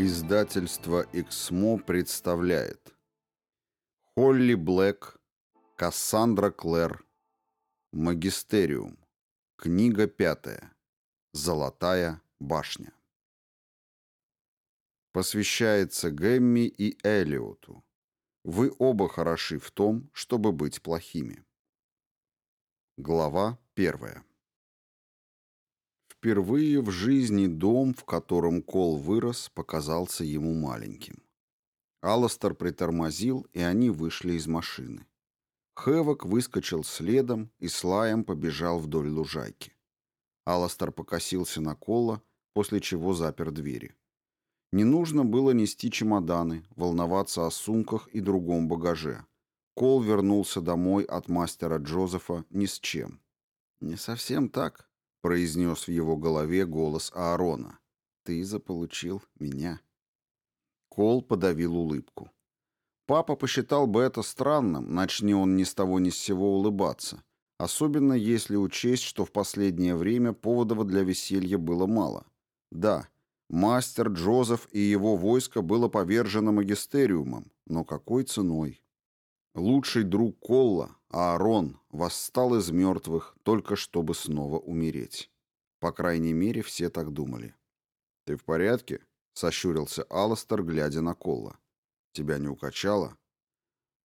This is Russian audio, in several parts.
Издательство «Эксмо» представляет Холли Блэк, Кассандра Клэр, Магистериум, книга пятая, Золотая башня. Посвящается Гэмми и Элиоту. Вы оба хороши в том, чтобы быть плохими. Глава первая. Впервые в жизни дом, в котором Кол вырос, показался ему маленьким. Алластер притормозил, и они вышли из машины. Хэвок выскочил следом и с лаем побежал вдоль лужайки. Алластер покосился на Кола, после чего запер двери. Не нужно было нести чемоданы, волноваться о сумках и другом багаже. Кол вернулся домой от мастера Джозефа ни с чем. «Не совсем так», — произнес в его голове голос Аарона. «Ты заполучил меня». Кол подавил улыбку. Папа посчитал бы это странным, начни он ни с того ни с сего улыбаться, особенно если учесть, что в последнее время поводов для веселья было мало. Да, мастер Джозеф и его войско было повержено магистериумом, но какой ценой? Лучший друг Колла, Аарон, восстал из мертвых, только чтобы снова умереть. По крайней мере, все так думали. «Ты в порядке?» — сощурился Алластер, глядя на Колла. «Тебя не укачало?»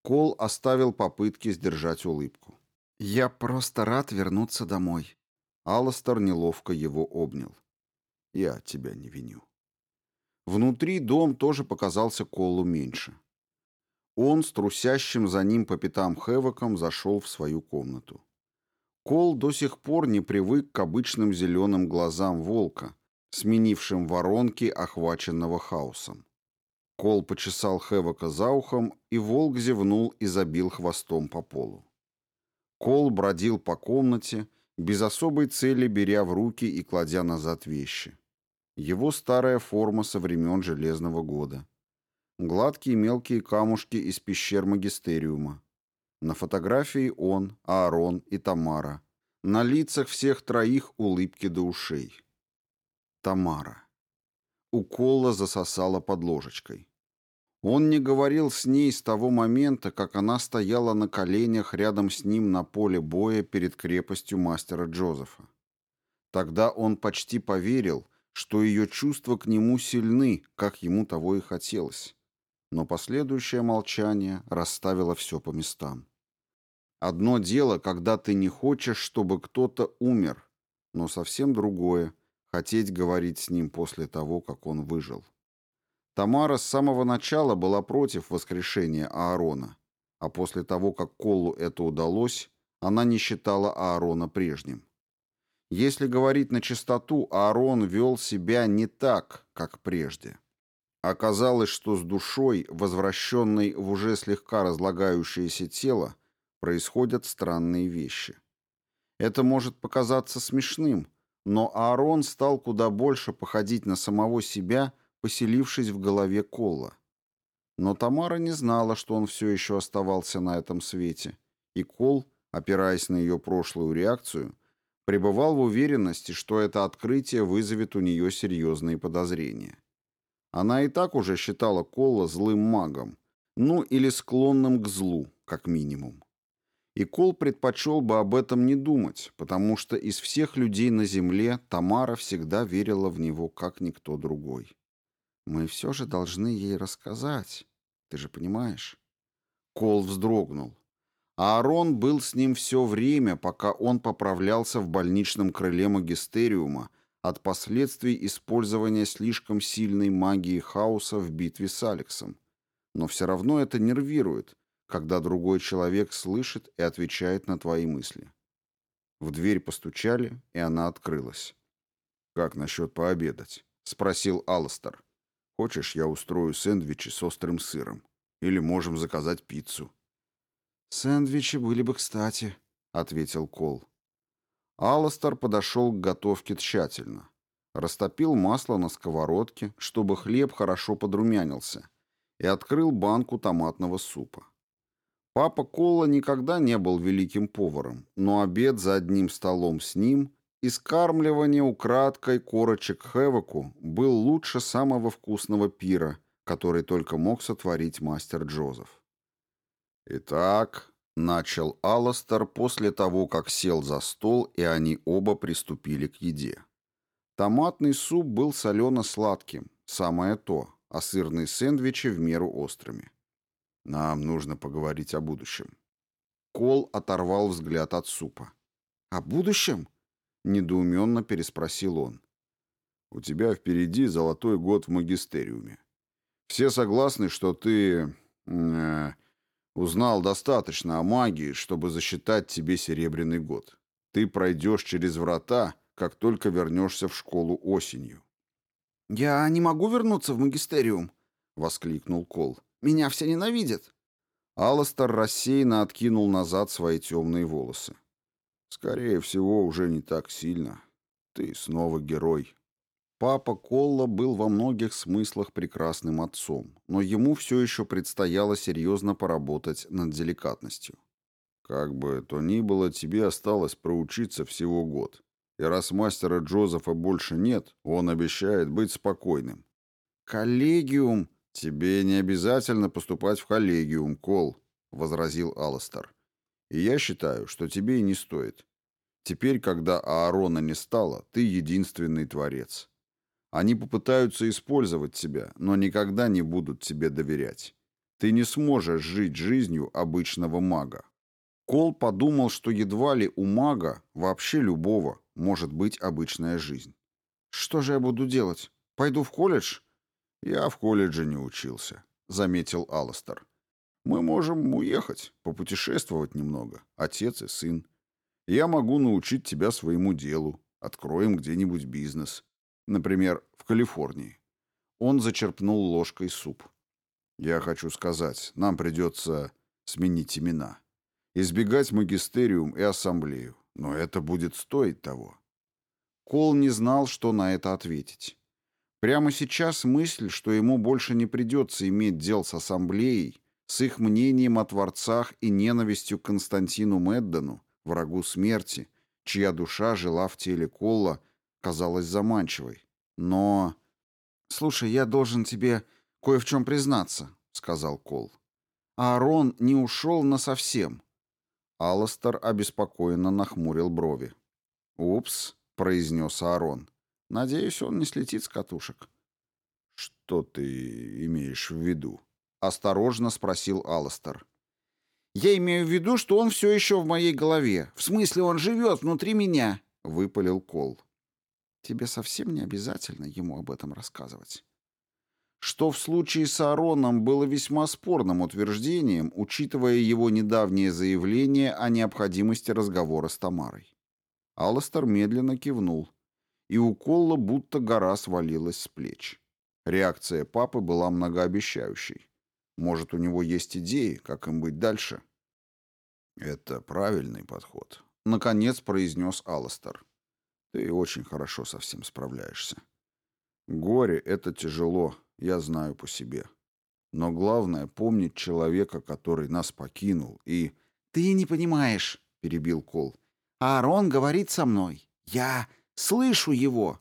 Кол оставил попытки сдержать улыбку. «Я просто рад вернуться домой». Алластер неловко его обнял. «Я тебя не виню». Внутри дом тоже показался Колу меньше. Он с трусящим за ним по пятам Хэвоком зашел в свою комнату. Кол до сих пор не привык к обычным зеленым глазам волка, сменившим воронки, охваченного хаосом. Кол почесал Хэвока за ухом, и волк зевнул и забил хвостом по полу. Кол бродил по комнате, без особой цели беря в руки и кладя назад вещи. Его старая форма со времен Железного года гладкие мелкие камушки из пещер магистериума. На фотографии он, Аарон и Тамара. На лицах всех троих улыбки до ушей. Тамара. Укола засосала под ложечкой. Он не говорил с ней с того момента, как она стояла на коленях рядом с ним на поле боя перед крепостью мастера Джозефа. Тогда он почти поверил, что ее чувства к нему сильны, как ему того и хотелось но последующее молчание расставило все по местам. Одно дело, когда ты не хочешь, чтобы кто-то умер, но совсем другое — хотеть говорить с ним после того, как он выжил. Тамара с самого начала была против воскрешения Аарона, а после того, как Колу это удалось, она не считала Аарона прежним. Если говорить на чистоту, Аарон вел себя не так, как прежде. Оказалось, что с душой, возвращенной в уже слегка разлагающееся тело, происходят странные вещи. Это может показаться смешным, но Аарон стал куда больше походить на самого себя, поселившись в голове Колла. Но Тамара не знала, что он все еще оставался на этом свете, и Кол, опираясь на ее прошлую реакцию, пребывал в уверенности, что это открытие вызовет у нее серьезные подозрения. Она и так уже считала Колла злым магом, ну или склонным к злу, как минимум. И Кол предпочел бы об этом не думать, потому что из всех людей на земле Тамара всегда верила в него, как никто другой. «Мы все же должны ей рассказать, ты же понимаешь?» Кол вздрогнул. Аарон был с ним все время, пока он поправлялся в больничном крыле магистериума, от последствий использования слишком сильной магии хаоса в битве с Алексом. Но все равно это нервирует, когда другой человек слышит и отвечает на твои мысли. В дверь постучали, и она открылась. «Как насчет пообедать?» — спросил Алластер. «Хочешь, я устрою сэндвичи с острым сыром? Или можем заказать пиццу?» «Сэндвичи были бы кстати», — ответил Кол. Алластер подошел к готовке тщательно. Растопил масло на сковородке, чтобы хлеб хорошо подрумянился, и открыл банку томатного супа. Папа Колла никогда не был великим поваром, но обед за одним столом с ним Искармливание украдкой корочек Хэвоку был лучше самого вкусного пира, который только мог сотворить мастер Джозеф. «Итак», — начал Алластер после того, как сел за стол, и они оба приступили к еде. Томатный суп был солено-сладким, самое то, а сырные сэндвичи в меру острыми. «Нам нужно поговорить о будущем». Кол оторвал взгляд от супа. «О будущем?» — недоуменно переспросил он. «У тебя впереди золотой год в магистериуме. Все согласны, что ты... Э, узнал достаточно о магии, чтобы засчитать тебе серебряный год. Ты пройдешь через врата, как только вернешься в школу осенью». «Я не могу вернуться в магистериум», — воскликнул Кол. «Меня все ненавидят». Алластер рассеянно откинул назад свои темные волосы. Скорее всего, уже не так сильно. Ты снова герой. Папа Колла был во многих смыслах прекрасным отцом, но ему все еще предстояло серьезно поработать над деликатностью. Как бы то ни было, тебе осталось проучиться всего год. И раз мастера Джозефа больше нет, он обещает быть спокойным. «Коллегиум!» «Тебе не обязательно поступать в коллегиум, Кол», — возразил Алластер. И я считаю, что тебе и не стоит. Теперь, когда Аарона не стало, ты единственный творец. Они попытаются использовать тебя, но никогда не будут тебе доверять. Ты не сможешь жить жизнью обычного мага. Кол подумал, что едва ли у мага, вообще любого, может быть обычная жизнь. «Что же я буду делать? Пойду в колледж?» «Я в колледже не учился», — заметил Алластер. Мы можем уехать, попутешествовать немного, отец и сын. Я могу научить тебя своему делу. Откроем где-нибудь бизнес. Например, в Калифорнии. Он зачерпнул ложкой суп. Я хочу сказать, нам придется сменить имена. Избегать магистериум и ассамблею. Но это будет стоить того. Кол не знал, что на это ответить. Прямо сейчас мысль, что ему больше не придется иметь дел с ассамблеей, с их мнением о творцах и ненавистью к Константину Меддону, врагу смерти, чья душа жила в теле Колла, казалась заманчивой. Но... «Слушай, я должен тебе кое в чем признаться», — сказал Кол. «Аарон не ушел насовсем». Алластер обеспокоенно нахмурил брови. «Упс», — произнес Аарон. «Надеюсь, он не слетит с катушек». «Что ты имеешь в виду?» Осторожно спросил Алластер. «Я имею в виду, что он все еще в моей голове. В смысле, он живет внутри меня», — выпалил Кол. «Тебе совсем не обязательно ему об этом рассказывать». Что в случае с Аароном было весьма спорным утверждением, учитывая его недавнее заявление о необходимости разговора с Тамарой. Алластер медленно кивнул, и у Колла будто гора свалилась с плеч. Реакция папы была многообещающей. Может, у него есть идеи, как им быть дальше? Это правильный подход. Наконец произнес Алластер. Ты очень хорошо со всем справляешься. Горе — это тяжело, я знаю по себе. Но главное — помнить человека, который нас покинул, и... «Ты не понимаешь», — перебил Кол. «Аарон говорит со мной. Я слышу его».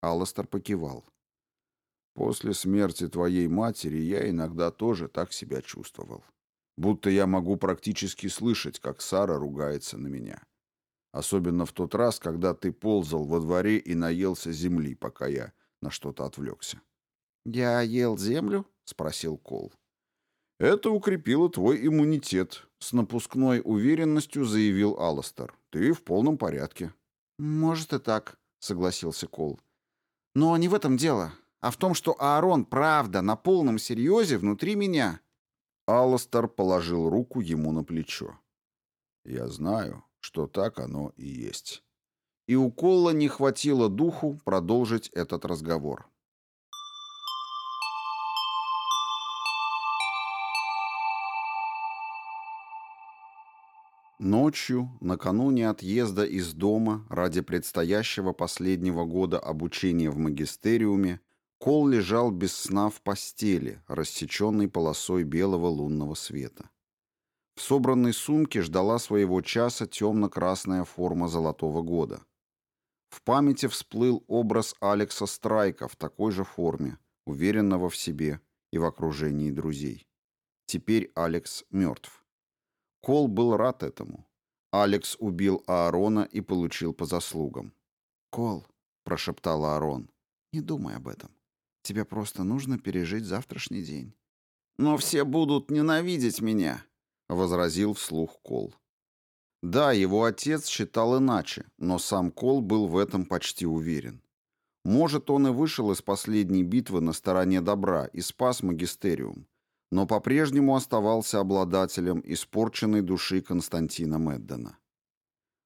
Алластер покивал. После смерти твоей матери я иногда тоже так себя чувствовал. Будто я могу практически слышать, как Сара ругается на меня. Особенно в тот раз, когда ты ползал во дворе и наелся земли, пока я на что-то отвлекся. «Я ел землю?» — спросил Кол. «Это укрепило твой иммунитет», — с напускной уверенностью заявил Алластер. «Ты в полном порядке». «Может и так», — согласился Кол. «Но не в этом дело а в том, что Аарон правда на полном серьезе внутри меня. Алластер положил руку ему на плечо. Я знаю, что так оно и есть. И у Колла не хватило духу продолжить этот разговор. Ночью, накануне отъезда из дома ради предстоящего последнего года обучения в магистериуме, Кол лежал без сна в постели, рассеченной полосой белого лунного света. В собранной сумке ждала своего часа темно-красная форма золотого года. В памяти всплыл образ Алекса Страйка в такой же форме, уверенного в себе и в окружении друзей. Теперь Алекс мертв. Кол был рад этому. Алекс убил Аарона и получил по заслугам. «Кол», — прошептал Аарон, — «не думай об этом. Тебе просто нужно пережить завтрашний день». «Но все будут ненавидеть меня», — возразил вслух Кол. Да, его отец считал иначе, но сам Кол был в этом почти уверен. Может, он и вышел из последней битвы на стороне добра и спас магистериум, но по-прежнему оставался обладателем испорченной души Константина Меддена.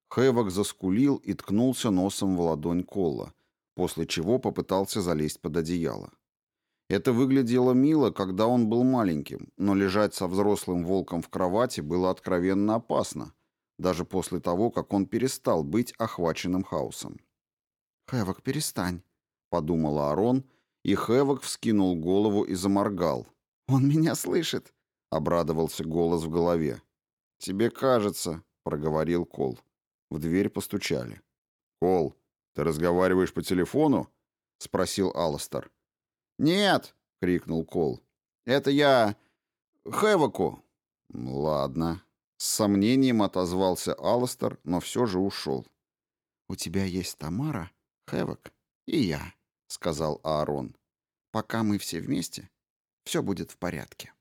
Хэвок заскулил и ткнулся носом в ладонь Колла, после чего попытался залезть под одеяло. Это выглядело мило, когда он был маленьким, но лежать со взрослым волком в кровати было откровенно опасно, даже после того, как он перестал быть охваченным хаосом. «Хэвок, перестань», подумал Арон, и Хэвок вскинул голову и заморгал. «Он меня слышит!» — обрадовался голос в голове. «Тебе кажется», — проговорил Кол. В дверь постучали. «Кол, ты разговариваешь по телефону?» — спросил Алластер. «Нет!» — крикнул Кол. «Это я... Хэвоку!» «Ладно». С сомнением отозвался Алластер, но все же ушел. «У тебя есть Тамара, Хэвок и я», сказал Аарон. Пока мы все вместе, все будет в порядке.